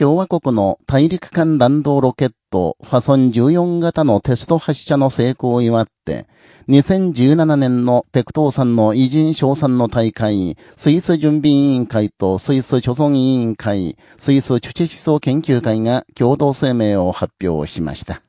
共和国の大陸間弾道ロケットファソン14型のテスト発射の成功を祝って、2017年のペクトーさんの偉人賞賛の大会、スイス準備委員会とスイス貯村委員会、スイスチュ思想研究会が共同声明を発表しました。